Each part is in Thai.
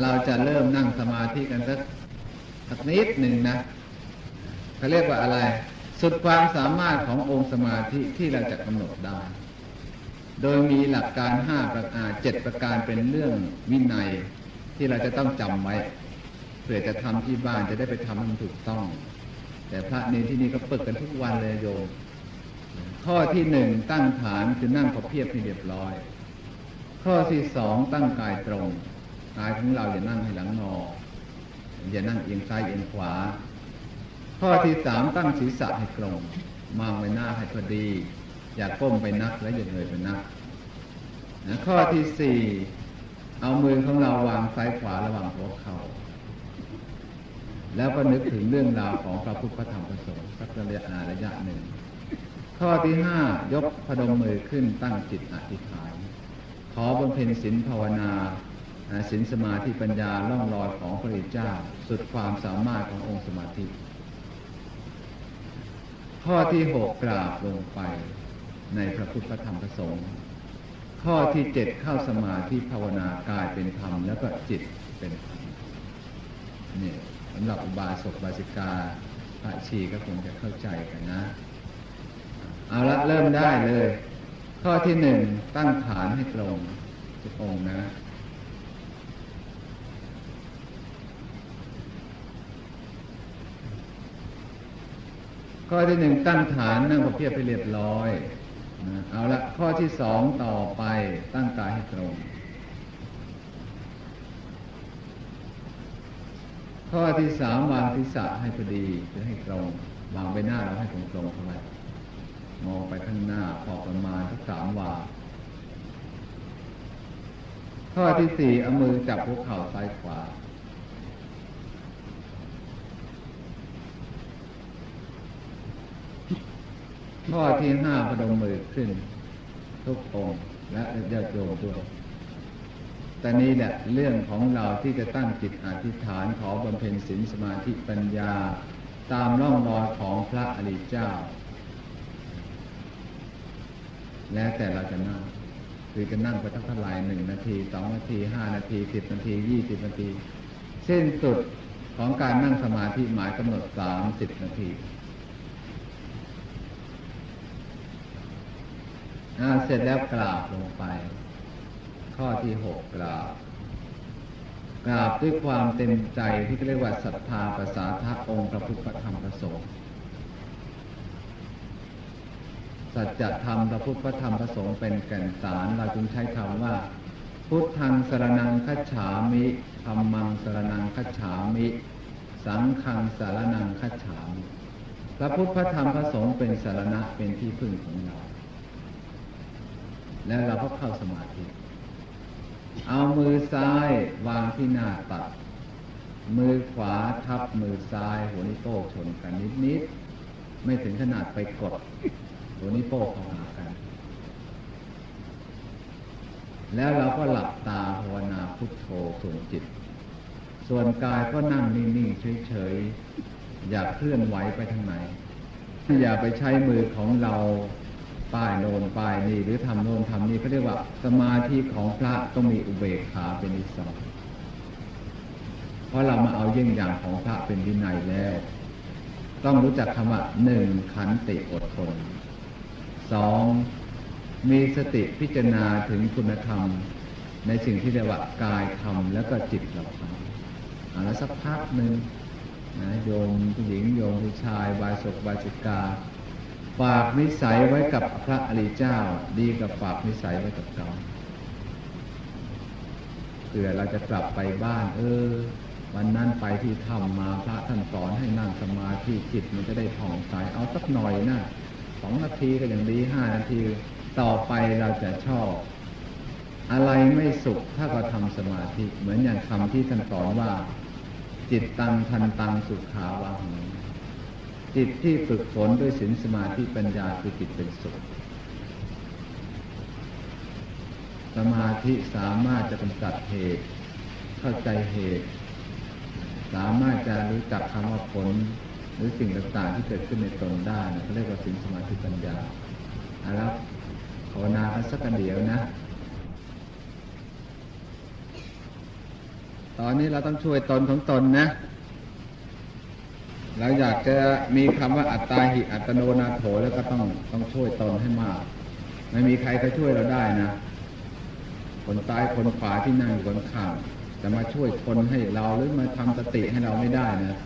เราจะเริ่มนั่งสมาธิกันสักสักนิดหนึ่งนะเขาเรียกว่าอะไร สุดความสามารถขององค์สมาธิที่เราจะกำหนดได้ โดยมีหลักการห้าประการเจ็ดประการเป็นเรื่องวินัยที่เราจะต้องจำไว้เผื่อจะทำที่บ้านจะได้ไปทำมันถูกต้อง แต่พระเนรที่นี่ก็ปึกกันทุกวันเลยโยมข้อที่หนึ่งตั้งฐานคือนั่งพอเพียบให้เรียบร้อย ข้อที่สองตั้งกายตรง กายของเราอย่านั่งให้หลังงออย่านั่งเอียงซ้ายเอียงขวา ข้อที่สามตั้งศีรษะให้ตรงมองไปหน้าให้พอดี อย่าก้มไปนักและอย่าเงยไปนักนะข้อที่สี่เอามือของเราวางซ้ายขวาระหว่างหัวเขา่าแล้วก็นึกถึงเรื่องราวของพระพุทธธรรมพระสงฆ์สักระยะระยะหนึ่ง ข้อที่ห้ายกพนมมือขึ้นตั้งจิตอธิษฐาน ขอบำเพ็ญศีลภาวนา ศีลสมาธิปัญญาล่องลอยของพระเจ้า สุดความสามารถขององค์สมาธิ ข้อที่หกกราบลงไปในพระพุทธธรรมประสงค์ข้อที่เจ็ดเข้าสมาธิภาวนากายเป็นธรรมแล้วก็จิตเป็นธรรมนี่สำหรับอุบาสกบาสิกาพระชีก็คงจะเข้าใจกันนะ เอาละเริ่มได้เลย ข้อที่หนึ่งตั้งฐานให้ตรงทุกองนะ ข้อที่หนึ่งตั้งฐานนั่งประเพียบไปเรียบร้อยนะเอาละข้อที่สองต่อไปตั้งกายให้ตรง ข้อที่สามวางทิศะให้พอดีคือให้ตรงวางใบหน้าเราให้ตรงตรงเข้าไปมองไปข้างหน้าพอประมาณทักสามวาข้อที่สี่เอามือจับหัวเข่าซ้ายขวา ข้อที่ห้าพนมมือขึ้น ทุกองค์และญาติโยมด้วยแต่นี้แหละเรื่องของเราที่จะตั้งจิตอธิษฐานขอบำเพ็ญศีลสมาธิปัญญา ตามร่องรอยของพระอริยเจ้า แล้วแต่เราจะนั่งคือจะนั่งไปเท่าไหร่หนึ่งนาทีสองนาทีห้านาทีสิบนาทียี่สิบนาทีเส้นสุดของการนั่งสมาธิหมายกำหนดสามสิบนาที เสร็จแล้วกราบลงไป ข้อที่หกกราบกราบด้วยความเต็มใจที่เรียกว่าศรัทธาภาษาทักองค์พระพุทธธรรมพระสงฆ์สัจธรรมพระพุทธธรรมพระสงฆ์เป็นแก่นสารเราจึงใช้คำว่า พุทธังสรนังคัจฉามิธรรมังสรนังคัจฉามิ สังฆังสารนังคัจฉามิพระพุทธธรรมพระสงฆ์เป็นสารณะเป็นที่พึ่งของเรา แล้วเราก็เข้าสมาธิ เอามือซ้ายวางที่หน้าตัก มือขวาทับมือซ้ายหัวนิ้วโป้งชนกันนิดๆ ไม่ถึงขนาดไปกด หัวนิ้วโป้งเข้าหากัน แล้วเราก็หลับตาภาวนาพุทโธส่วนจิต ส่วนกายก็นั่งนิ่งๆ เฉยๆ อย่าเคลื่อนไหวไปทางไหน อย่าไปใช้มือของเรา ป้ายโนนป้ายนี่หรือทำโนนทำนี่เขาเรียกว่าสมาธิของพระต้องมีอุเบกขาเป็นอิสระเพราะเรามาเอาเยี่ยงอย่างของพระเป็นวินัยแล้ว ต้องรู้จักคำว่าหนึ่งขันติอดทนสองมีสติพิจารณาถึงคุณธรรม ในสิ่งที่เรียกว่ากายธรรมแล้วก็จิตเราทำแล้วสักพักหนึ่งนะโยมผู้หญิงโยมผู้ชายบายศกบายจิกา ฝากนิสัยไว้กับพระอริเจ้า ดีกับฝากนิสัยไว้กับเราเผื่อเราจะกลับไปบ้าน เออ วันนั้นไปที่ถ้ำมาพระท่านสอนให้นั่งสมาธิจิตมันจะได้ผ่องใสเอาสักหน่อยนะสองนาทีก็ยังดีห้านาที ต่อไปเราจะชอบ อะไรไม่สุขถ้าเราทำสมาธิ เหมือนอย่างคำที่ท่านสอนว่า จิตตังทันตังสุขาวาหัง จิตที่ฝึกฝนด้วยศีลสมาธิปัญญาคือจิตเป็นสุข สมาธิสามารถจะกำจัดเหตุ เข้าใจเหตุ สามารถจะรู้จักคำว่าผล หรือสิ่งต่างๆที่เกิดขึ้นในตนได้เขาเรียกว่าศีลสมาธิปัญญาเอาละภาวนาสักกันเดียวนะ ตอนนี้เราต้องช่วยตนของตนนะ เราอยากจะมีคำว่าอัตตาหิอัตโนนาโถแล้วก็ต้องต้องช่วยตนให้มาก ไม่มีใครก็ช่วยเราได้นะ คนตายคนขวาที่นั่งอยู่ข้างจะมาช่วยคนให้เราหรือมาทำสติให้เราไม่ได้นะ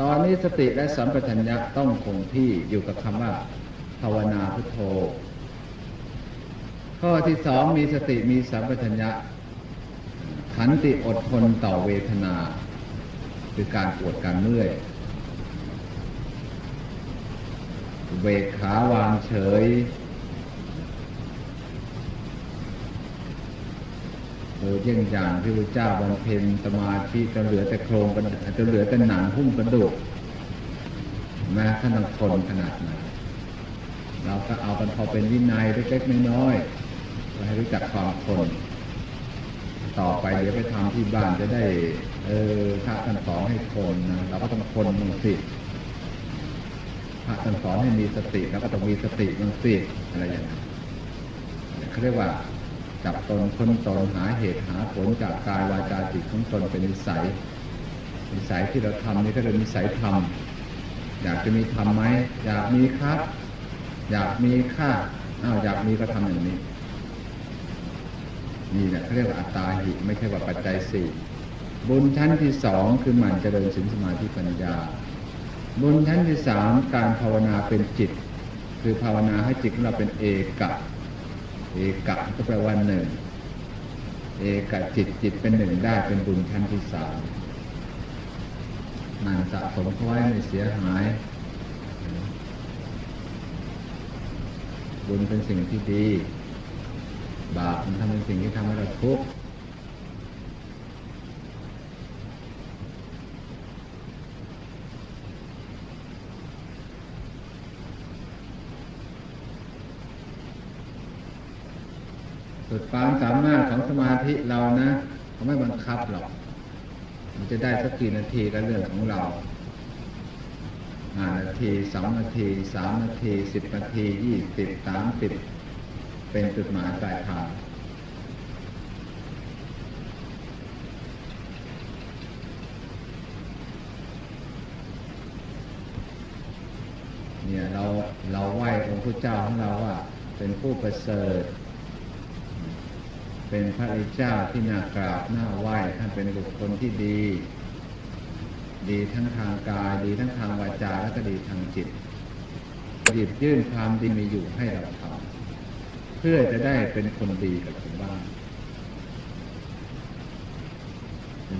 ตอนนี้สติและสัมปชัญญะต้องคงที่อยู่กับคำว่าภาวนาพุทโธ ข้อที่สองมีสติมีสัมปชัญญะขันติอดทนต่อเวทนา คือการปวดการเมื่อย เวกขาวางเฉยโอ้ยิ่งอย่างที่พระเจ้าบำเพ็ญสมาธิจนเหลือแต่โครงกระดูกจนเหลือแต่หนังหุ้มกระดูกแม้ท่านต้องทนขนาดไหนเราก็เอากันพอเป็นวินัยเล็กๆน้อยๆให้รู้จักความทนต่อไปเดี๋ยวไปทำที่บ้านจะได้ เออพระท่านสอนให้ทนนะเราก็ต้องทนมังสิ พระท่านสอนให้มีสติเราก็ต้องมีสติมังสิอะไรอย่างนี้นเขาเรียกว่าจับตนคนตนหาเหตุหาผลจากกายวาจาจิตของตนเป็นนิสัยนิสัยที่เราทำนี่ก็เป็นนิสัยธรรมอยากจะมีทำไหมอยากมีครับ อยากมีค่าอ้าวอยากมีก็ทำอย่างนี้นี่แหละเขาเรียกว่าอัตตาหิไม่ใช่ว่าปัจจัยสี่บุญชั้นที่สองคือหมั่นเจริญสินสมาธิปัญญา บุญชั้นที่สามการภาวนาเป็นจิต คือภาวนาให้จิตของเราเป็นเอกะ เอกะก็แปลว่าหนึ่ง เอกะจิตจิตเป็นหนึ่งได้เป็นบุญชั้นที่สามมันสะสมเขาไว้ไม่เสียหาย บุญเป็นสิ่งที่ดี บาปมันทำเป็นสิ่งที่ทำให้เราทุกข์ สุดความสามารถของสมาธิเรานะเขาไม่บังคับหรอก มันจะได้สักกี่นาทีก็เรื่องของเราห้านาทีสองนาทีสามนาทีสิบนาทียี่สิบสามสิบเป็นจุดหมายปลายทางเนี่ยเราเราไหว้องค์พระเจ้าของเราว่าเป็นผู้ประเสริฐ เป็นพระอิเจ้าที่น่ากราบน่าไหว้ท่านเป็นบุคคลที่ดี ดีทั้งทางกาย ดีทั้งทางวาจาและก็ดีทางจิตหยิบยื่นความดีมีอยู่ให้เราทำเพื่อจะได้เป็นคนดีกับคนบ้าน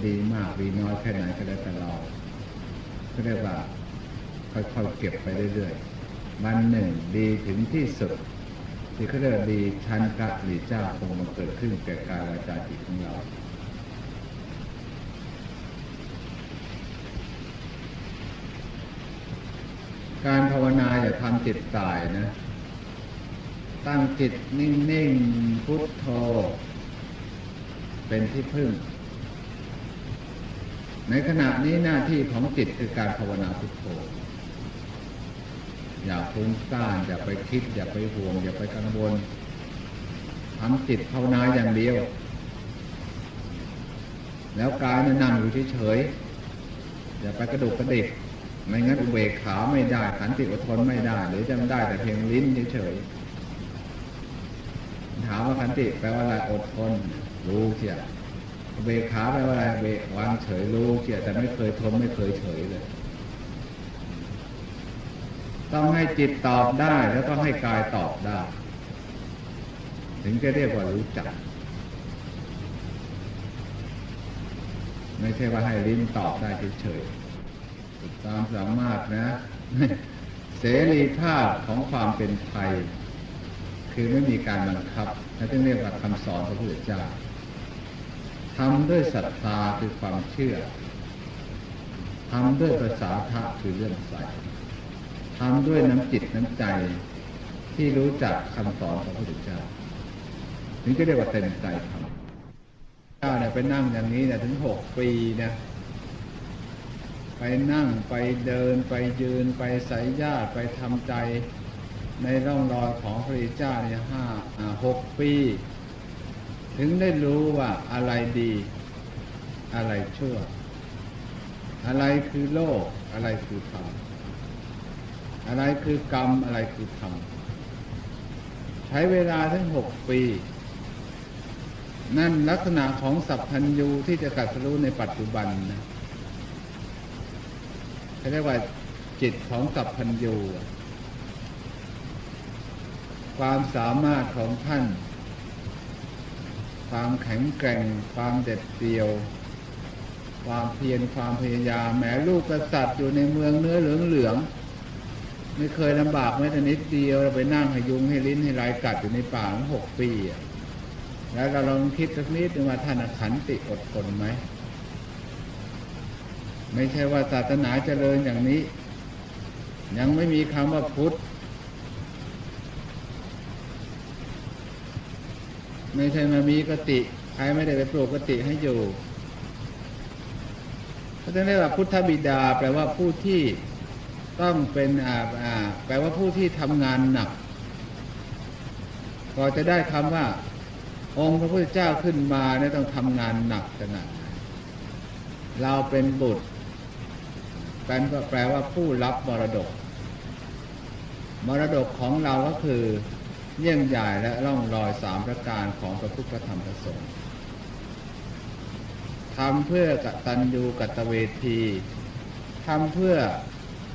ดีมากดีน้อยแค่ไหนก็แล้วแต่เราก็เรียกว่าค่อยๆเก็บไปเรื่อยๆวันหนึ่งดีถึงที่สุด ที่เขาเรียกว่าดีชั้นพระหรือเจ้าคงมาเกิดขึ้นแก่กายวาจาจิตของเราการภาวนาอย่าทำจิตตายนะ ตั้งจิตนิ่ง ๆ พุทโธ เป็นที่พึ่ง ในขณะนี้หน้าที่ของจิตคือการภาวนาพุทโธ อย่าฟุ้งซ่านอย่าไปคิด อย่าไปห่วง อย่าไปกังวลทำจิตภาวนาอย่างเดียว แล้วกายนั่งอยู่เฉยๆอย่าไปกระดุกกระดิกไม่งั้นอุเบกขาไม่ได้ขันติอดทนไม่ได้หรือจะได้แต่เพียงลิ้นเฉยๆถามว่าขันติแปลว่าอะไรอดทน รู้เสียอุเบกขาแปลว่าอะไรเบกวางเฉยรู้เสียแต่ไม่เคยทนไม่เคยเฉยเลย ต้องให้จิตตอบได้แล้วต้องให้กายตอบได้ ถึงจะเรียกว่ารู้จัก ไม่ใช่ว่าให้ลิ้นตอบได้เฉยๆตามสามารถนะ เสรีภาพของความเป็นไทย คือไม่มีการบังคับและจึงเรียกว่าคำสอนพระพุทธเจ้าทำด้วยศรัทธาคือความเชื่อทำด้วยภาษาทะคือเรื่องใส ทำด้วยน้ำจิตน้ำใจ ที่รู้จักคำสอนของพระพุทธเจ้าถึงจะเรียกว่าเต็มใจทำเจ้าเนี่ยไปนั่งอย่างนี้เนี่ยถึงหกปีเนี่ยไปนั่งไปเดินไปยืนไปใส่ญาติไปทำใจในร่องรอยของพระพุทธเจ้าเนี่ยห้าหกปี ถึงได้รู้ว่าอะไรดี อะไรชั่ว อะไรคือโลก อะไรคือธรรม อะไรคือกรรมอะไรคือธรรมใช้เวลาทั้งหกปี นั่นลักษณะของสัพพัญญูที่จะกัดสรู้ในปัจจุบันนะเขาเรียกว่าจิตของสัพพัญญูความสามารถของท่าน ความแข็งแกร่ง ความเด็ดเดี่ยว ความเพียรความพยายามแม้ลูกกษัตริย์อยู่ในเมืองเนื้อเหลืองเหลือง ไม่เคยลำบากแม้แต่นิดเดียวเราไปนั่งให้ยุงให้ลิ้นให้ลายกัดอยู่ในป่าหกปีแล้วเราลองคิดสักนิดนึงว่าท่านขันติอดทนไหมไม่ใช่ว่าศาสนาเจริญอย่างนี้ ยังไม่มีคำว่าพุทธไม่ใช่มามีกติใครไม่ได้ไปปลูกกติให้อยู่เขาจะเรียกว่าพุทธบิดาแปลว่าผู้ที่ ต้องเป็นอ่าอ่าแปลว่าผู้ที่ทำงานหนักก็จะได้คำว่า องค์พระพุทธเจ้าขึ้นมาเนี่ยต้องทำงานหนักขนาดไหนเราเป็นบุตรแปลก็แปลว่าผู้รับมรดก มรดกของเราก็คือเยี่ยงใหญ่และร่องรอยสามประการของพระพุทธธรรมประสงค์ทำเพื่อกตัญญูกตเวทีทำเพื่อ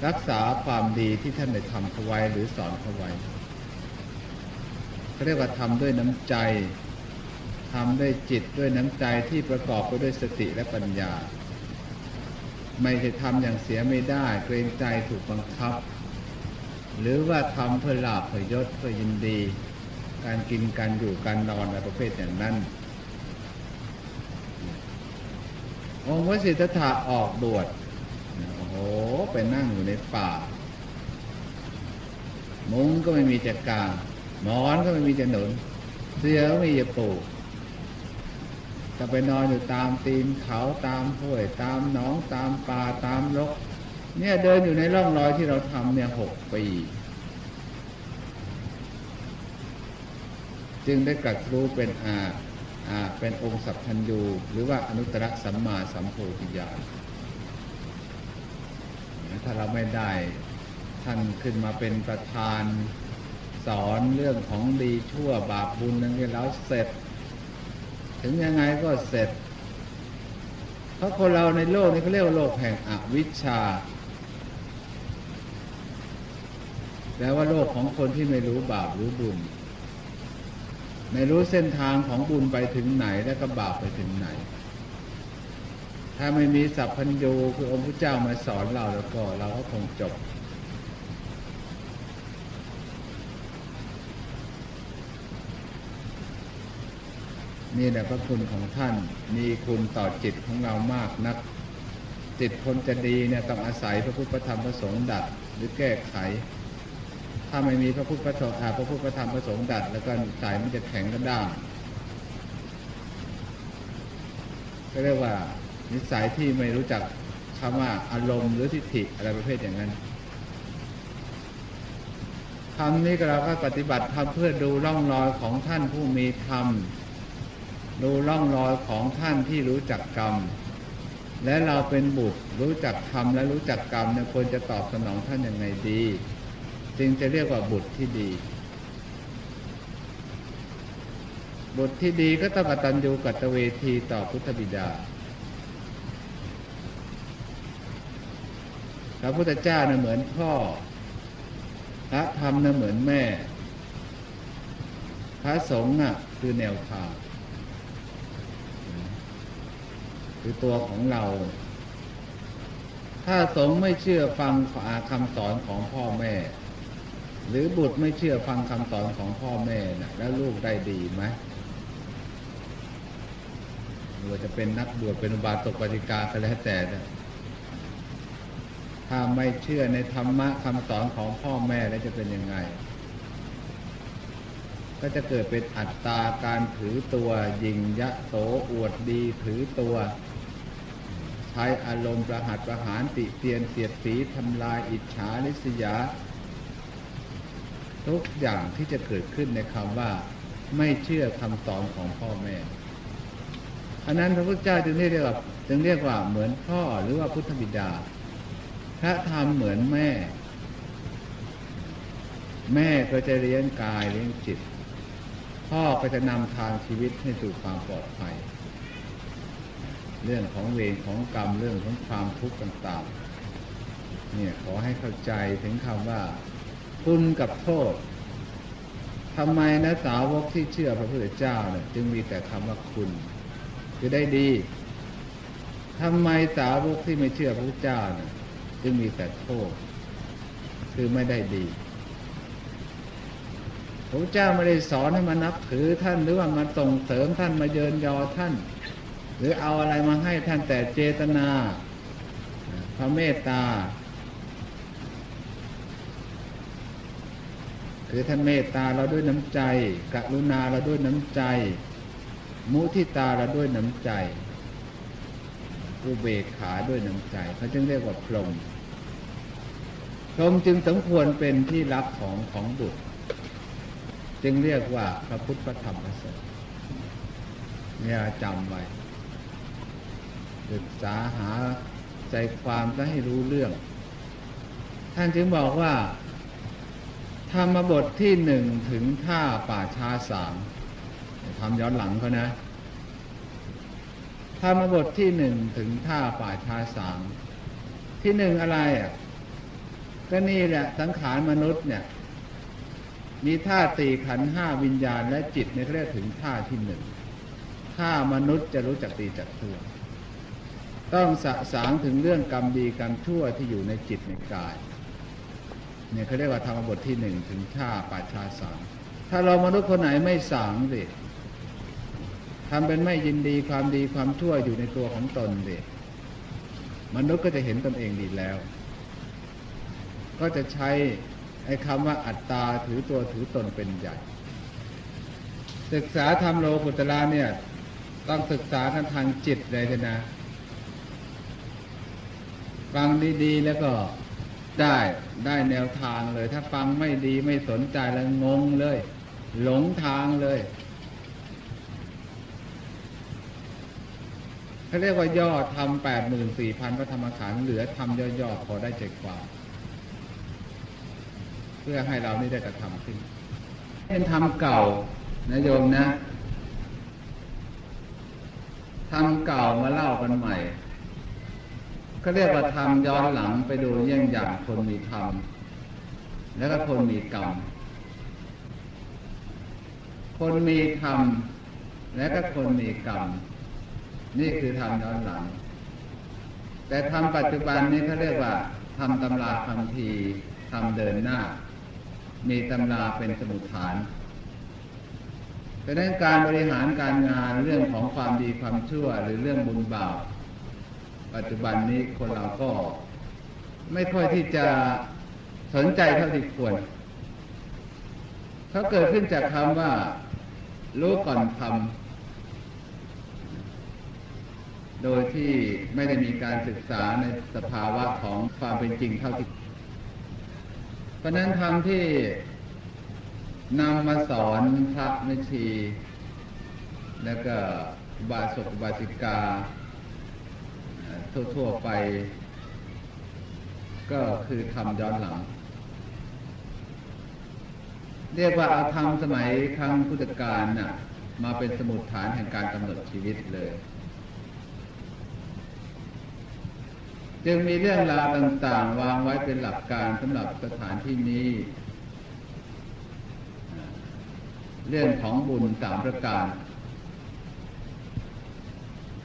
รักษาความดีที่ท่านได้ทำเขาไว้หรือสอนเขาไว้เขาเรียกว่าทำด้วยน้ำใจทำด้วยจิตด้วยน้ำใจที่ประกอบไปด้วยสติและปัญญา ไม่ใช่ทำอย่างเสียไม่ได้เกรงใจถูกบังคับ หรือว่าทำเพื่อลาภเพื่อยศเพื่อยินดี การกินการอยู่การนอนอะไรประเภทอย่างนั้นองค์วสิทธะออกบวช โอ้ไปนั่งอยู่ในป่า มุ้งก็ไม่มีจะกางนอนก็ไม่มีจะหนุน เสื้อก็ไม่มีจะปูจะไปนอนอยู่ตามตีนเขาตามห้วย ตามหนองตามป่าตามรก เนี่ยเดินอยู่ในร่องรอยที่เราทำเนี่ยหกปีจึงได้กัดรู้เป็นอาอาเป็นองค์สัพพัญญูหรือว่าอนุตตรสัมมาสัมโพธิญาณ ถ้าเราไม่ได้ ท่านขึ้นมาเป็นประธาน สอนเรื่องของดีชั่วบาปบุญนั้นแล้วเสร็จ ถึงยังไงก็เสร็จ เพราะคนเราในโลกนี้เขาเรียกว่าโลกแห่งอวิชชาแปลว่าโลกของคนที่ไม่รู้บาปรู้บุญ ไม่รู้เส้นทางของบุญไปถึงไหนและก็บาปไปถึงไหน ถ้าไม่มีสัพพัญญูคือองค์พระเจ้ามาสอนเราแล้วก็เราก็คงจบ นี่แหละพระคุณของท่านมีคุณต่อจิตของเรามากนัก จิตคนจะดีเนี่ยต้องอาศัยพระพุทธธรรมพระสงฆ์ดัดหรือแก้ไข ถ้าไม่มีพระพุทธพระสงฆ์พระพุทธธรรมพระสงฆ์ดัด แล้วก็ใจมันจะแข็งกระด้างก็เรียกว่า นิสัยที่ไม่รู้จักคำว่าอารมณ์หรือทิฏฐิอะไรประเภทอย่างนั้นคำนี้เราก็ปฏิบัติทำเพื่อดูร่องรอยของท่านผู้มีธรรม ดูร่องรอยของท่านที่รู้จักกรรม และเราเป็นบุตรรู้จักธรรมและรู้จักกรรมเนี่ยควรจะตอบสนองท่านอยังไงดี จึงจะเรียกว่าบุตรที่ดี บุตรที่ดีก็ต้องกตัญญูกตเวทีต่อพุทธบิดา พระพุทธเจ้าเนี่ยเหมือนพ่อ พระธรรมเนี่ยเหมือนแม่ พระสงฆ์น่ะ คือแนวทางคือตัวของเรา ถ้าสงฆ์ไม่เชื่อฟังคำสอนของพ่อแม่ หรือบุตรไม่เชื่อฟังคำสอนของพ่อแม่นะแล้วลูกได้ดีไหมหรือจะเป็นนักบวชเป็นอุบาสกปฏิกาก็แล้วแต่ ถ้าไม่เชื่อในธรรมะคำสอนของพ่อแม่แล้วจะเป็นยังไง ก็จะเกิดเป็นอัตตาการถือตัว ยิงยะโสอวดดีถือตัว ใช้อารมณ์ประหัตประหารติเตียนเสียดสีทำลายอิจฉาลิษยา ทุกอย่างที่จะเกิดขึ้นในคำว่า ไม่เชื่อคำสอนของพ่อแม่อันนั้นพระพุทธเจ้าจึงเรียกว่าจึงเรียกว่าเหมือนพ่อหรือว่าพุทธบิดา ระธรรมเหมือนแม่ แม่ก็จะเลี้ยงกายเลี้ยงจิต พ่อก็จะนำทางชีวิตให้สู่ความปลอดภัย เรื่องของเวรของกรรมเรื่องของความทุกข์ต่างๆ เนี่ยขอให้เข้าใจถึงคำว่า คุณกับโทษทำไมนะสาวกที่เชื่อพระพุทธเจ้าเนี่ยจึงมีแต่คำว่าคุณคือได้ดีทำไมสาวกที่ไม่เชื่อพระพุทธเจ้าเนี่ย จึงมีแต่โทษ คือไม่ได้ดีพระเจ้าไม่ได้สอนให้มานับถือท่านหรือว่ามาส่งเสริมท่านมาเยินยอท่าน หรือเอาอะไรมาให้ท่านแต่เจตนาพระเมตตาคือท่านเมตตาเราด้วยน้ำใจ กรุณาเราด้วยน้ำใจ มุทิตาเราด้วยน้ำใจ อุเบกขาด้วยน้ำใจเขาจึงเรียกว่าพรหม พรหมจึงสมควรเป็นที่รักของของบุตร จึงเรียกว่าพระพุทธพระธรรมพระสงฆ์เนี่ยจำไว้ศึกษาหาใจความจะให้รู้เรื่อง ท่านจึงบอกว่า ธรรมบทที่หนึ่งถึงท่าป่าชาสามทำย้อนหลังเขานะธรรมบทที่หนึ่งถึงท่าป่าชาสามที่หนึ่งอะไรอะ ก็นี่แหละสังขารมนุษย์เนี่ยมีท่าตีขันห้าวิญญาณและจิตในเรียกถึงท่าที่หนึ่งท่ามนุษย์จะรู้จักดีจักชั่วต้องสะสางถึงเรื่องกรรมดีกรรมชั่วที่อยู่ในจิตในกายเนี่ยเขาเรียกว่าธรรมบทที่หนึ่งถึงท่าป่าชาสามถ้าเรามนุษย์คนไหนไม่สางสิทำเป็นไม่ยินดีความดีความชั่วอยู่ในตัวของตนสิมนุษย์ก็จะเห็นตนเองดีแล้ว ก็จะใช้ไอ้คำว่าอัตตาถือตัวถือตนเป็นใหญ่ ศึกษาธรรมโลกุตละเนี่ย ต้องศึกษากันทางจิตเลยนะฟังดีๆแล้วก็ได้ได้แนวทางเลย ถ้าฟังไม่ดีไม่สนใจแล้วงงเลย หลงทางเลยเขาเรียกว่าย่อทำแปดหมื่นสี่พันพระธรรมขันธ์เหลือทำย่อๆพอได้ใจความ เพื่อให้เรานี่ได้กระทำขึ้น เป็นธรรมเก่านะโยมนะธรรมเก่ามาเล่ากันใหม่ก็เรียกว่าทำย้อนหลังไปดูเยี่ยงอย่างคนมีธรรมแล้วก็คนมีกรรมคนมีธรรมและก็คนมีกรรมนี่คือทำย้อนหลัง แต่ทำปัจจุบันนี้เขาเรียกว่าทำตำราคำพีทำเดินหน้า มีตำราเป็นสมุดฐานเพราะนั้นการบริหารการงานเรื่องของความดีความชั่วหรือเรื่องบุญบาปปัจจุบันนี้คนเราก็ไม่ค่อยที่จะสนใจเท่าที่ควรเขาเกิดขึ้นจากคำว่า รู้ก่อนทำโดยที่ไม่ได้มีการศึกษาในสภาวะของความเป็นจริงเท่าที่ เพราะนั้นทำที่นำมาสอนพระแม่ชี แล้วก็บาศกบาสิกา ทั่วๆไป ก็คือทำย้อนหลัง เรียกว่าเอาทำสมัยครั้งพุทธกาลน่ะ มาเป็นสมุดฐานแห่งการกำหนดชีวิตเลย จึงมีเรื่องราวต่างๆ วางไว้เป็นหลักการสำหรับสถานที่นี้ เรื่องของบุญสามประการ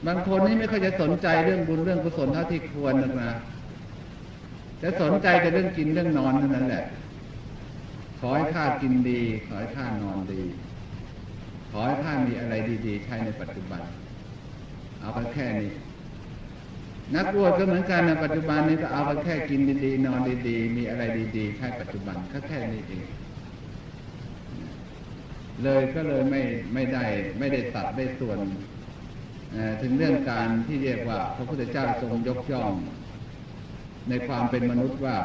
บางคนนี่ไม่ค่อยจะสนใจเรื่องบุญเรื่องกุศลเท่าที่ควรนะจะสนใจแต่เรื่องกินเรื่องนอนเท่านั้นแหละ ขอให้ข้ากินดี ขอให้ข้านอนดี ขอให้ข้ามีอะไรดี ๆ ใช้ในปัจจุบัน เอาไปแค่นี้ นักบวชก็เหมือนกันในปัจจุบันนี้ก็เอาไปแค่กินดีๆนอนดีๆ มีอะไรดีๆใช้ปัจจุบันแค่แค่นี้เองเลยก็เลยไม่ไม่ได้ไม่ได้ตัดได้ส่วนถึงเรื่องการที่เรียกว่าพระพุทธเจ้าทรงยกย่อง ในความเป็นมนุษย์ว่า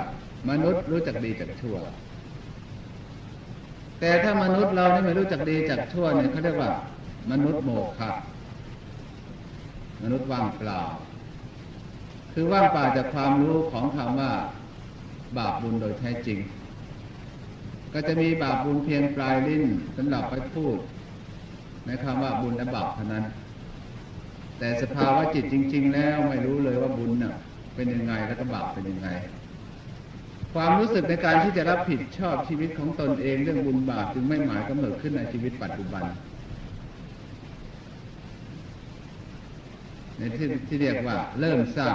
มนุษย์รู้จักดีจักชั่ว แต่ถ้ามนุษย์เราไม่รู้จักดีจักชั่วเนี่ยเขาเรียกว่า มนุษย์โมฆะมนุษย์ว่างเปล่า คือว่างเปล่าจากความรู้ของคำว่า บาปบุญโดยแท้จริง ก็จะมีบาปบุญเพียงปลายลิ้นสำหรับไปพูดในคำว่าบุญและบาปเท่านั้น แต่สภาวะจิตจริง ๆ แล้วไม่รู้เลยว่าบุญน่ะเป็นยังไงแล้วก็บาปเป็นยังไง ความรู้สึกในการที่จะรับผิดชอบชีวิตของตนเองเรื่องบุญบาปจึงไม่หมายกำเนิดขึ้นในชีวิตปัจจุบันในที่ที่เรียกว่าเริ่มสร้าง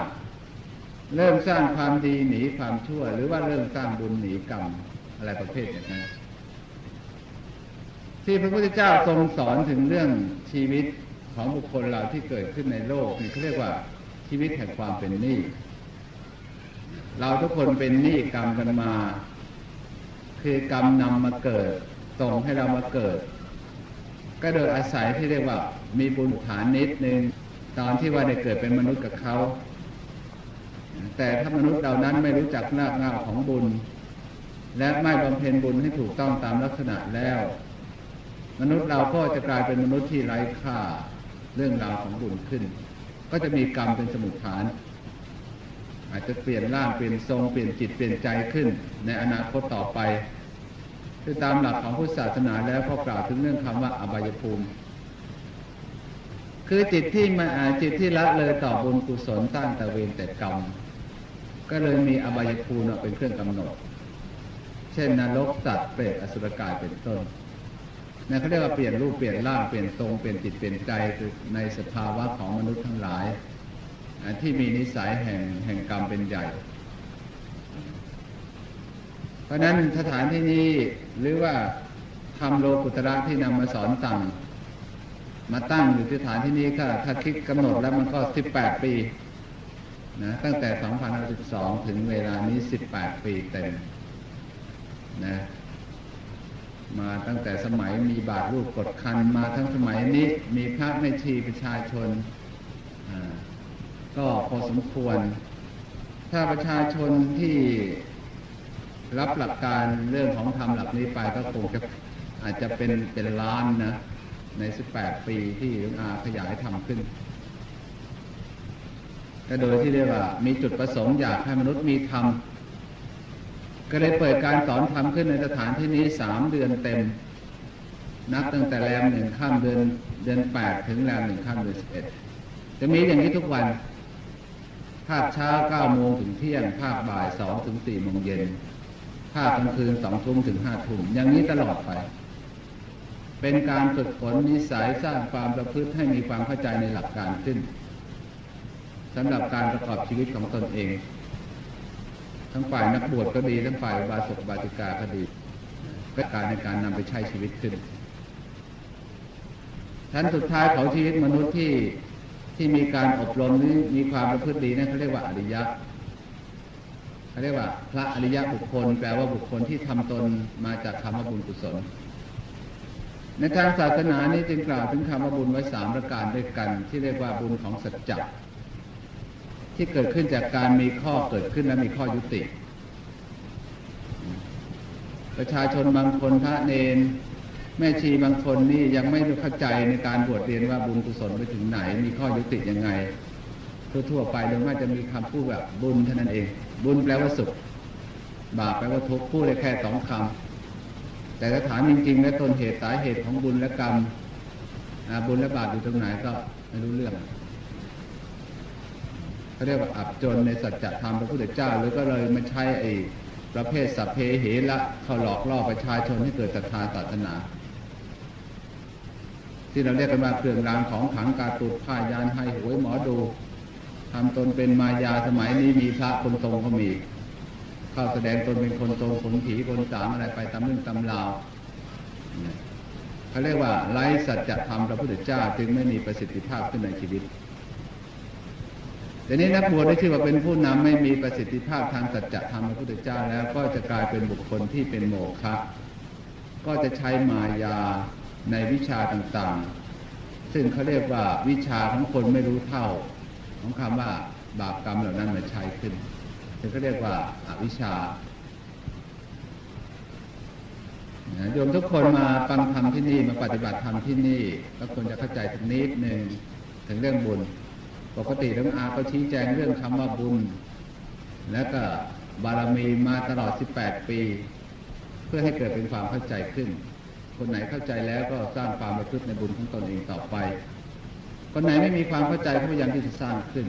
เริ่มสร้างความดีหนีความชั่ว หรือว่าเริ่มสร้างบุญหนีกรรมอะไรประเภทอย่างนั้นที่พระพุทธเจ้าทรงสอนถึงเรื่องชีวิตของบุคคลเราที่เกิดขึ้นในโลกนี่เขาเรียกว่าชีวิตแห่งความเป็นหนี้เราทุกคนเป็นหนี้กรรมกันมา คือกรรมนำมาเกิดส่งให้เรามาเกิด ก็โดยอาศัยที่เรียกว่า มีบุญฐานนิดนึงตอนที่ว่าได้เกิดเป็นมนุษย์กับเขา แต่ถ้ามนุษย์เรานั้นไม่รู้จักรากเงาของบุญ และไม่บำเพ็ญบุญให้ถูกต้องตามลักษณะแล้ว มนุษย์เราก็จะกลายเป็นมนุษย์ที่ไร้ค่าเรื่องราวของบุญขึ้น ก็จะมีกรรมเป็นสมุทฐาน อาจจะเปลี่ยนร่างเปลี่ยนทรงเปลี่ยนจิตเปลี่ยนใจขึ้น ในอนาคตต่อไปคือตามหลักของพุทธศาสนาแล้วก็กล่าวถึงเรื่องคำว่าอบายภูมิ คือจิตที่มาจิตที่ละเลยต่อบุญกุศลตั้งแต่เวรแต่กรรม ก็เลยมีอบายภูมิเป็นเครื่องกำหนด เช่นนรกสัตว์เปรตอสุรกายเป็นต้นนั่นเขาเรียกว่าเปลี่ยนรูปเปลี่ยนร่างเปลี่ยนทรงเปลี่ยนจิตเปลี่ยนใจคือในสภาวะของมนุษย์ทั้งหลายที่มีนิสัยแห่งแห่งกรรมเป็นใหญ่ เพราะนั้นสถานที่นี้หรือว่าทำโลกุตระที่นำมาสอนสั่ง มาตั้งอยู่ที่ฐานที่นี้ก็ถ้าคิดกำหนดแล้วมันก็สิบแปดปี นะตั้งแต่สองพันสิบสองถึงเวลานี้สิบแปดปีเต็มนะมาตั้งแต่สมัยมีบาทรูปกดคันมาทั้งสมัยนี้มีพระไม่ชีประชาชน ก็พอสมควร ถ้าประชาชนที่รับหลักการเรื่องของธรรมหลักนี้ไปก็คงจะอาจจะเป็นเป็นล้านนะ ในสิบแปดปีที่ลวงอาขยายทำขึ้น ก็โดยที่เรียกว่ามีจุดประสงค์อยากให้มนุษย์มีธรรม ก็เลยเปิดการสอนธรรมขึ้นในสถานที่นี้สามเดือนเต็ม นับตั้งแต่แรมหนึ่งข้ามเดือนเดือนแปดถึงแรมหนึ่งข้ามเดือนสิบเอ็ดจะมีอย่างนี้ทุกวัน ภาคเช้าเก้าโมงถึงเที่ยง ภาคบ่ายสองถึงสี่โมงเย็น ภาคกลางคืนสองทุ่มถึงห้าทุ่มอย่างนี้ตลอดไป เป็นการฝึกฝนนิสัยสร้างความประพฤติให้มีความเข้าใจในหลักการขึ้น สำหรับการประกอบชีวิตของตนเอง ทั้งฝ่ายนักบวชก็ดี ทั้งฝ่ายบาศกบาติกาก็ดีก็การในการนำไปใช้ชีวิตขึ้นชั้นสุดท้ายของชีวิตมนุษย์ที่ที่มีการอบรมนี้มีความประพฤติดีนั่นเขาเรียกว่าอริยะเขาเรียกว่า พระอริยะบุคคล แปลว่าบุคคลที่ทำตนมาจากคำว่าบุญกุศล ในทางศาสนานี้จึงกล่าวถึงคำว่าบุญไว้สามประการด้วยกัน ที่เรียกว่าบุญของสัจจะ ที่เกิดขึ้นจากการมีข้อเกิดขึ้นและมีข้อยุติ ประชาชนบางคนพระเนนแม่ชีบางคนนี่ยังไม่เข้าใจในการบวชเรียนว่าบุญกุศลไปถึงไหน มีข้อยุติยังไง ทั่วๆไปโดยมากจะมีคำพูดแบบบุญเท่านั้นเอง บุญแปลว่าสุข บาปแปลว่าทุกข์พูดได้แค่สองคำแต่ถ้าถามจริงๆ และต้นเหตุสาเหตุของบุญและกรรมบุญและบาปอยู่ตรงไหนก็ไม่รู้เรื่อง เขาเรียกว่าอับจนในสัจธรรมพระพุทธเจ้า หรือก็เลยมาใช้ไอ้ประเภทสัพเพเหระเขาหลอกล่อประชาชนให้เกิดศรัทธาศาสนา ที่เราเรียกกันว่าเครื่องรางของขังการตูดผ้ายานให้หวยหมอดูทำตนเป็นมายาสมัยนี้มีพระคนตรงก็มี เข้าแสดงตนเป็นคนตรงคนผีคนสามอะไรไปตามเรื่องตำราวเขาเรียกว่าไร้สัจธรรมพระพุทธเจ้าจึงไม่มีประสิทธิภาพขึ้นในชีวิต แต่นี้นักบวชได้ชื่อว่าเป็นผู้นำไม่มีประสิทธิภาพทางสัจธรรมพระพุทธเจ้าแล้วก็จะกลายเป็นบุคคลที่เป็นโมฆะก็จะใช้มายาในวิชาต่างๆ ซึ่งเขาเรียกว่าวิชาของคนไม่รู้เท่า ของคำว่าบาปกรรมเหล่านั้นมาใช้ขึ้นซึ่งเขาเรียกว่าอาวิชาโยมทุกคนมาฟังธรรมที่นี่มาปฏิบัติธรรมที่นี่ก็ควรจะเข้าใจถึงนิดหนึ่งถึงเรื่องบุญ ปกติหลวงอาก็ชี้แจงเรื่องคำว่าบุญ แล้วก็บารมีมาตลอด 18 ปี เพื่อให้เกิดเป็นความเข้าใจขึ้น คนไหนเข้าใจแล้วก็สร้างความประพฤติในบุญของตนเองต่อไป คนไหนไม่มีความเข้าใจก็พยายามที่จะสร้างขึ้น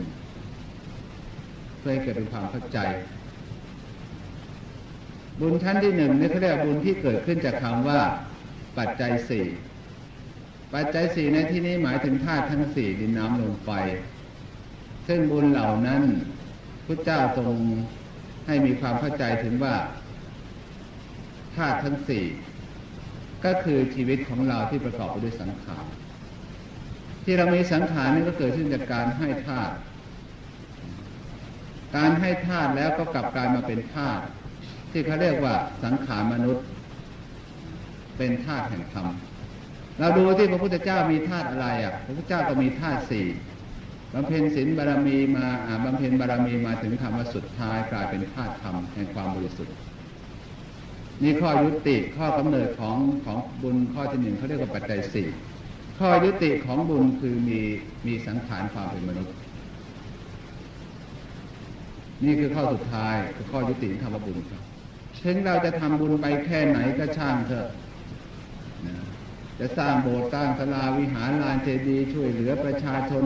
เพื่อให้เกิดเป็นความเข้าใจ บุญชั้นที่หนึ่งนี่เขาเรียกบุญที่เกิดขึ้นจากคำว่า ปัจจัยสี่ปัจจัยสี่ในที่นี้หมายถึงธาตุทั้งสี่ดินน้ำลมไฟ ซึ่งบุญเหล่านั้นพระเจ้าทรงให้มีความเข้าใจถึงว่าธาตุทั้งสี่ก็คือชีวิตของเราที่ประกอบไปด้วยสังขารที่เรามีสังขารนี่ก็เกิดขึ้นจากการให้ธาตุการให้ธาตุแล้วก็กลับกลายมาเป็นธาตุที่เขาเรียกว่าสังขารมนุษย์ เป็นธาตุแห่งธรรมเราดูที่พระพุทธเจ้ามีธาตุอะไรอะ พระพุทธเจ้าก็มีธาตุสี่ บำเพ็ญศีลบารมีมาบำเพ็ญบารมีมาถึงธรรมสุดท้ายกลายเป็นธาตุธรรมแห่งความบริสุทธิ์นี่ข้อยุติข้อกำเนิดของของบุญข้อที่หนึ่งเขาเรียกว่าปัจจัยสี่ข้อยุติของบุญคือมีมีสังขารความเป็นมนุษย์ นี่คือข้อสุดท้ายคือข้อยุติของคำว่าบุญครับถึงเราจะทำบุญไปแค่ไหนก็ช่างเถอะนะจะสร้างโบสถ์สร้างศาลาวิหารลานเจดีย์ช่วยเหลือประชาชน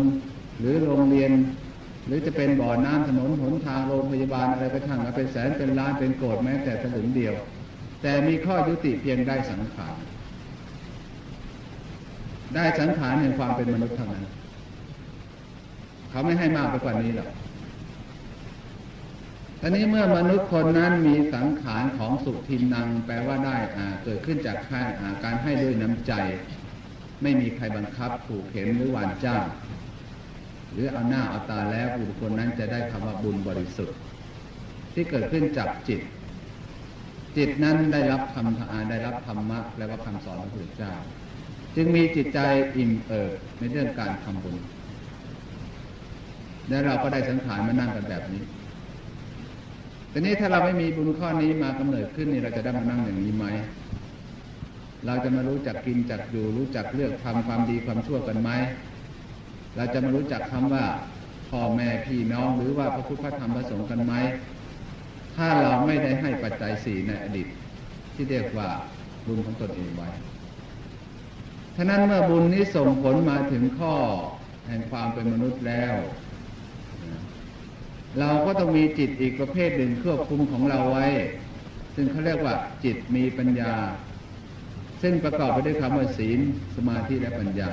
หรือโรงเรียน หรือจะเป็นบ่อน้ำถนนหนทางโรงพยาบาลอะไรก็ช่างมาเป็นแสนเป็นล้านเป็นโกดแม้แต่สลึงเดียว แต่มีข้อยุติเพียงได้สังขารได้สังขารแห่งความเป็นมนุษย์เท่านั้น เขาไม่ให้มากไปกว่านี้หรอกตอนนี้เมื่อมนุษย์คนนั้นมีสังขารของสุทินนัง แปลว่าได้อาเกิดขึ้นจากการให้ด้วยน้ำใจ ไม่มีใครบังคับผูกเข็นหรือหวานจ้าง หรือเอาหน้าเอาตาแล้วบุคคลนั้นจะได้คำว่าบุญบริสุทธิ์ ที่เกิดขึ้นจากจิต จิตนั้นได้รับธรรมได้รับธรรมะแปลว่าคำสอนของพระพุทธเจ้า จึงมีจิตใจอิ่มเอิบในเรื่องการทำบุญและเราก็ได้สังขารมานั่งกันแบบนี้แต่นี้ถ้าเราไม่มีบุญข้อนี้มากำเนิดขึ้นนี่เราจะได้มานั่งอย่างนี้ไหม เราจะมารู้จักกินจักอยู่รู้จักเลือกทำความดีความชั่วกันไหม เราจะมารู้จักคำว่าพ่อแม่พี่น้องหรือว่าพระพุทธพระธรรมพระสงฆ์กันไหมถ้าเราไม่ได้ให้ปัจจัยสี่ในอดีต ที่เรียกว่าบุญของตนเองไว้ฉะนั้นเมื่อบุญนี้ส่งผลมาถึงข้อแห่งความเป็นมนุษย์แล้ว เราก็ต้องมีจิตอีกประเภทหนึ่งควบคุมของเราไว้ ซึ่งเขาเรียกว่าจิตมีปัญญา ซึ่งประกอบไปด้วยคำว่าศีล สมาธิและปัญญา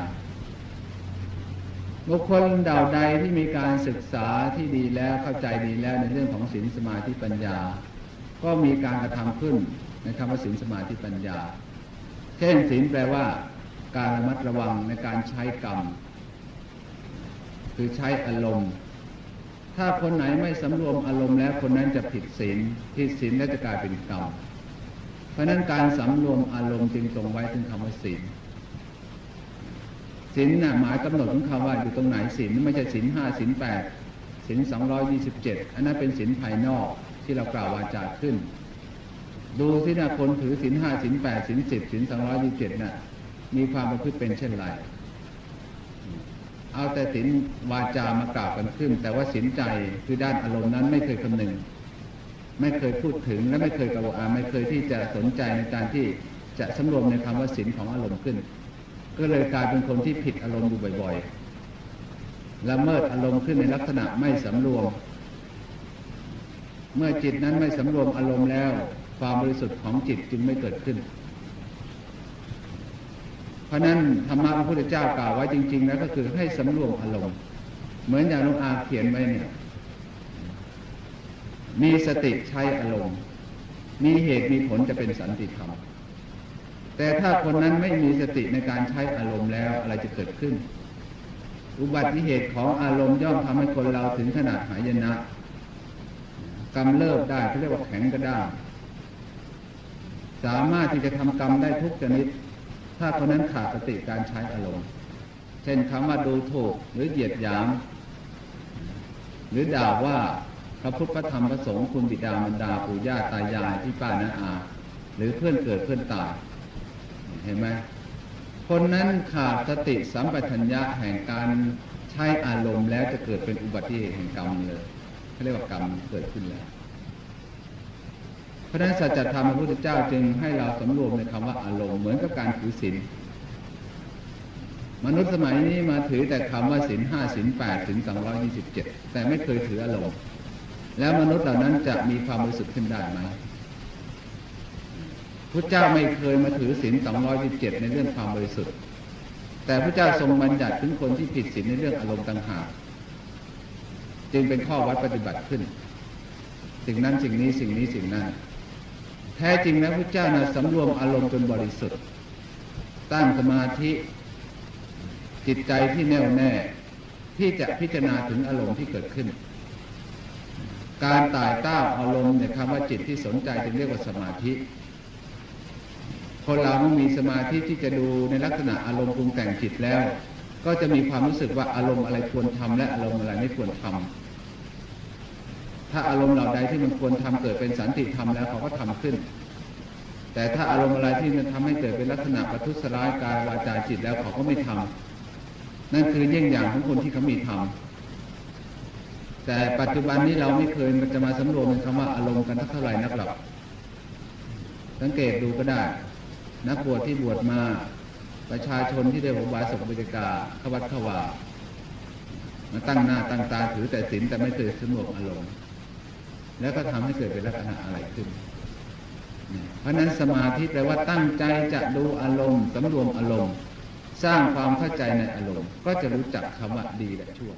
บุคคลเดาใดที่มีการศึกษาที่ดีแล้วเข้าใจดีแล้วในเรื่องของศีลสมาธิปัญญา ก็มีการกระทำขึ้นในคำว่าศีลสมาธิปัญญา เช่นศีลแปลว่า การระมัดระวังในการใช้กรรม คือใช้อารมณ์ ถ้าคนไหนไม่สำรวมอารมณ์แล้วคนนั้นจะผิดศีลผิดศีลและจะกลายเป็นกรรมเพราะนั้นการสำรวมอารมณ์จึงตรงไว้ถึงคำว่าศีล ศีลน่ะหมายกำหนดของคำว่าอยู่ตรงไหนศีลไม่ใช่ศีลห้าศีลแปดศีลสองร้อยยี่สิบเจ็ดอันนั้นเป็นศีลภายนอกที่เรากล่าววาจาขึ้น ดูสินะคนถือศีลห้าศีลแปดศีลสิบศีลสองร้อยยี่สิบเจ็ดน่ะมีความประพฤติเป็นเช่นไรเอาแต่ศีลวาจามากล่าวกันขึ้น แต่ว่าศีลใจคือด้านอารมณ์นั้นไม่เคยคำนึงไม่เคยพูดถึงและไม่เคยกระวาไม่เคยที่จะสนใจในการที่จะสำรวมในคำว่าศีลของอารมณ์ขึ้น ก็เลยกลายเป็นคนที่ผิดอารมณ์อยู่บ่อยๆละเมิดอารมณ์ขึ้นในลักษณะไม่สำรวม เมื่อจิตนั้นไม่สำรวมอารมณ์แล้ว ความบริสุทธิ์ของจิตจึงไม่เกิดขึ้น เพราะนั้นธรรมะพระพุทธเจ้ากล่าวไว้จริง ๆ แล้วก็คือให้สำรวมอารมณ์ เหมือนอย่างลุงอาเขียนไว้เนี่ย มีสติใช้อารมณ์ มีเหตุมีผลจะเป็นสันติธรรม แต่ถ้าคนนั้นไม่มีสติในการใช้อารมณ์แล้วอะไรจะเกิดขึ้น อุบัติเหตุของอารมณ์ย่อมทำให้คนเราถึงขนาดหายนะกรรมเลิกได้เขาเรียกว่าแข็งกระด้างสามารถที่จะทำกรรมได้ทุกชนิด ถ้าคนนั้นขาดสติการใช้อารมณ์ เช่นคำว่าดูถูกหรือเหยียดหยาม หรือด่าว่าพระพุทธพระธรรมพระสงฆ์คุณบิดามารดาปู่ย่าตายายที่ป้าน้าอา หรือเพื่อนเกิดเพื่อนตาย เห็นไหมคนนั้นขาดสติสัมปชัญญะแห่งการใช้อารมณ์แล้วจะเกิดเป็นอุบัติเหตุแห่งกรรมเลยเขาเรียกว่ากรรมเกิดขึ้นแล้วเพราะนั้นสัจธรรมพระพุทธเจ้าจึงให้เราสำรวมในคำว่าอารมณ์เหมือนกับการถือศีลมนุษย์สมัยนี้มาถือแต่คำว่าศีลห้าศีลแปดศีลสองร้อยี่สิบเจ็ดแต่ไม่เคยถืออารมณ์แล้วมนุษย์เหล่านั้นจะมีความบริสุทธิ์ขึ้นได้ไหม พระเจ้าไม่เคยมาถือศีลสองร้อยสิบเจ็ดในเรื่องความบริสุทธิ์ แต่พระเจ้าทรงบัญญัติถึงคนที่ผิดศีลในเรื่องอารมณ์ต่างหากจึงเป็นข้อวัดปฏิบัติขึ้น สิ่งนั้นสิ่งนี้สิ่งนี้สิ่งนั้น แท้จริงแล้วพระเจ้านะสำรวมอารมณ์จนบริสุทธิ์ ตั้งสมาธิจิตใจที่แน่วแน่ที่จะพิจารณาถึงอารมณ์ที่เกิดขึ้น การตายต้าอารมณ์ในคำว่าจิตที่สนใจจึงเรียกว่าสมาธิ คนเราเมื่อมีสมาธิที่จะดูในลักษณะอารมณ์ปรุงแต่งจิตแล้ว ก็จะมีความรู้สึกว่าอารมณ์อะไรควรทำและอารมณ์อะไรไม่ควรทำถ้าอารมณ์เหล่าใดที่มันควรทำเกิดเป็นสันติธรรมแล้วเขาก็ทำขึ้น แต่ถ้าอารมณ์อะไรที่มันทำให้เกิดเป็นลักษณะประทุษร้ายกายวาจาจิตแล้วเขาก็ไม่ทำนั่นคือเยี่ยงอย่างของคนที่เขามีธรรมแต่ปัจจุบันนี้เราไม่เคยมันจะมาสำรวมในคำว่าอารมณ์กันเท่าไหร่นักหรอกสังเกตดูก็ได้ นักบวชที่บวชมา ประชาชนที่ได้บวชสมบิกาขวัดขวามาตั้งหน้าตั้งตาถือแต่ศีลแต่ไม่เคยสงบอารมณ์แล้วก็ทำให้เกิดเป็นลักษณะอะไรขึ้น เพราะนั้นสมาธิแปลว่าตั้งใจจะดูอารมณ์สำรวมอารมณ์ สร้างความเข้าใจในอารมณ์ ก็จะรู้จักคำว่าดีและชั่ว